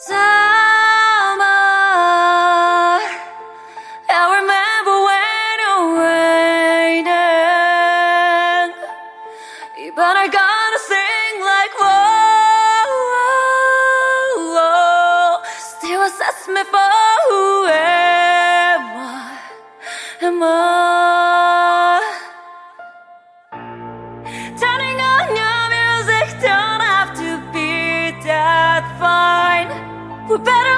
Summer, I remember when you. But I gotta sing like whoa, whoa. Still assess me for who am I? Am I? We're better.